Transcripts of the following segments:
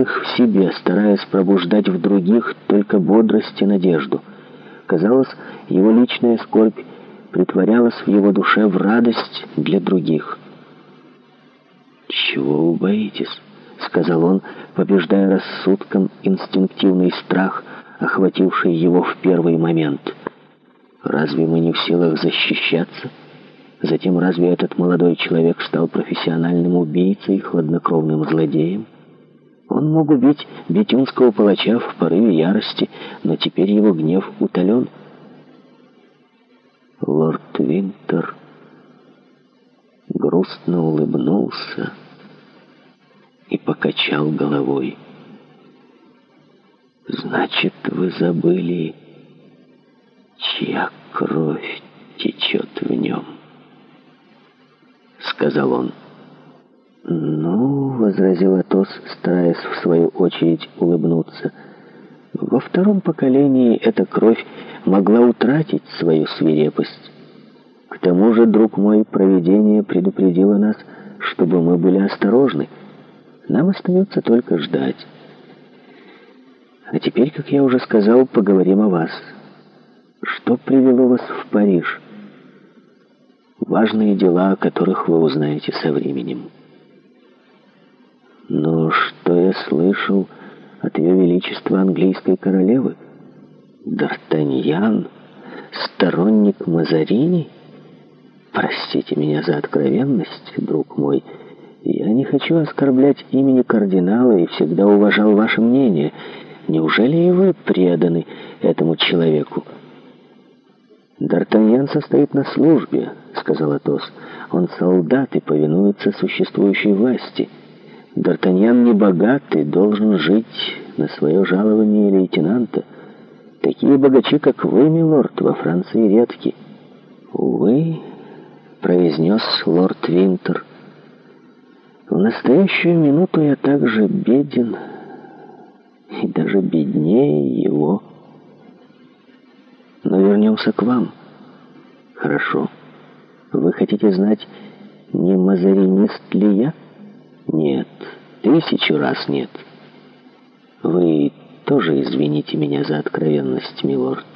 их в себе, стараясь пробуждать в других только бодрость и надежду. Казалось, его личная скорбь притворялась в его душе в радость для других. «Чего вы боитесь?» — сказал он, побеждая рассудком инстинктивный страх, охвативший его в первый момент. «Разве мы не в силах защищаться?» Затем разве этот молодой человек стал профессиональным убийцей, хладнокровным злодеем? Он мог убить Бетюнского палача в порыве ярости, но теперь его гнев утолен. Лорд Винтер грустно улыбнулся и покачал головой. «Значит, вы забыли, чья кровь течет в нем», — сказал он. «Ну, — возразил Атос, стараясь в свою очередь улыбнуться, — во втором поколении эта кровь могла утратить свою свирепость. К тому же, друг мой, провидение предупредило нас, чтобы мы были осторожны. Нам остается только ждать. А теперь, как я уже сказал, поговорим о вас. Что привело вас в Париж? Важные дела, о которых вы узнаете со временем». Но что я слышал от Ее Величества английской королевы? Д'Артаньян, сторонник Мазарини? Простите меня за откровенность, друг мой. Я не хочу оскорблять имени кардинала и всегда уважал ваше мнение. Неужели и вы преданы этому человеку? «Д'Артаньян состоит на службе», — сказал Атос. «Он солдат и повинуется существующей власти». Д'Артаньян не небогатый должен жить на свое жалование лейтенанта. Такие богачи, как вы, милорд, во Франции редки. Увы, произнес лорд Винтер. В настоящую минуту я также беден и даже беднее его. Но вернемся к вам. Хорошо. Вы хотите знать, не мазаринист ли я? — нет, тысячу раз нет. Вы тоже извините меня за откровенность, милорд.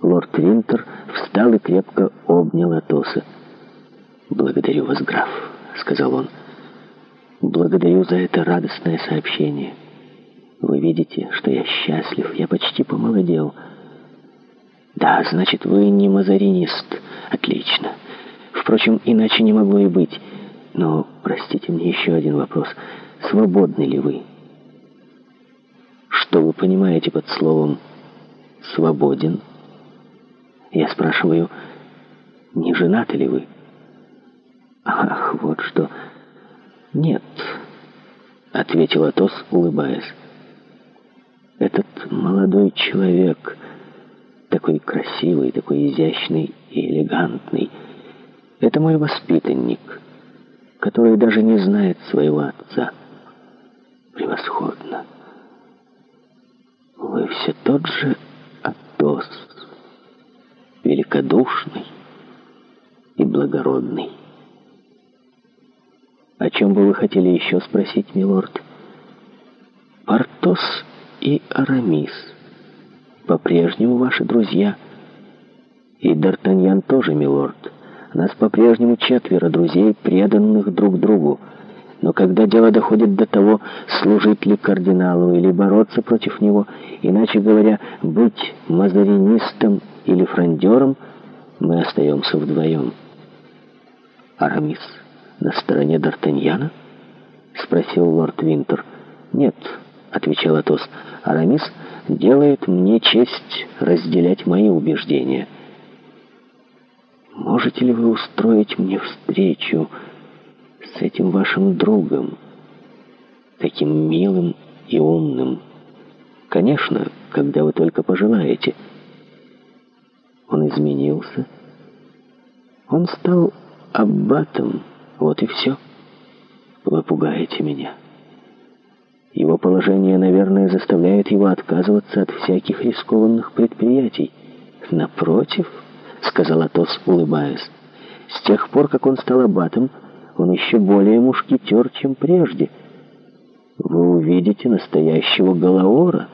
Лорд Винтер встал и крепко обнял Атоса. «Благодарю вас, граф», — сказал он. «Благодарю за это радостное сообщение. Вы видите, что я счастлив, я почти помолодел». «Да, значит, вы не мазаринист. Отлично. Впрочем, иначе не могло и быть». Но, простите мне еще один вопрос. Свободны ли вы? Что вы понимаете под словом «свободен»? Я спрашиваю, не женаты ли вы? Ах, вот что. Нет, ответил Атос, улыбаясь. Этот молодой человек, такой красивый, такой изящный и элегантный, это мой воспитанник — который даже не знает своего отца. Превосходно. Вы все тот же Атос, великодушный и благородный. О чем бы вы хотели еще спросить, милорд? Портос и Арамис по-прежнему ваши друзья. И Д'Артаньян тоже, милорд. Нас по-прежнему четверо друзей, преданных друг другу. Но когда дело доходит до того, служить ли кардиналу или бороться против него, иначе говоря, быть мазаринистом или фрондером, мы остаемся вдвоем. «Арамис на стороне Д'Артаньяна?» — спросил лорд Винтер. «Нет», — отвечал Атос, — «Арамис делает мне честь разделять мои убеждения». Можете ли вы устроить мне встречу с этим вашим другом, таким милым и умным? Конечно, когда вы только пожелаете. Он изменился. Он стал аббатом, вот и все. Вы пугаете меня. Его положение, наверное, заставляет его отказываться от всяких рискованных предприятий. Напротив... — сказал Атос, улыбаясь. С тех пор, как он стал аббатом, он еще более мушкетер, чем прежде. Вы увидите настоящего Галаора.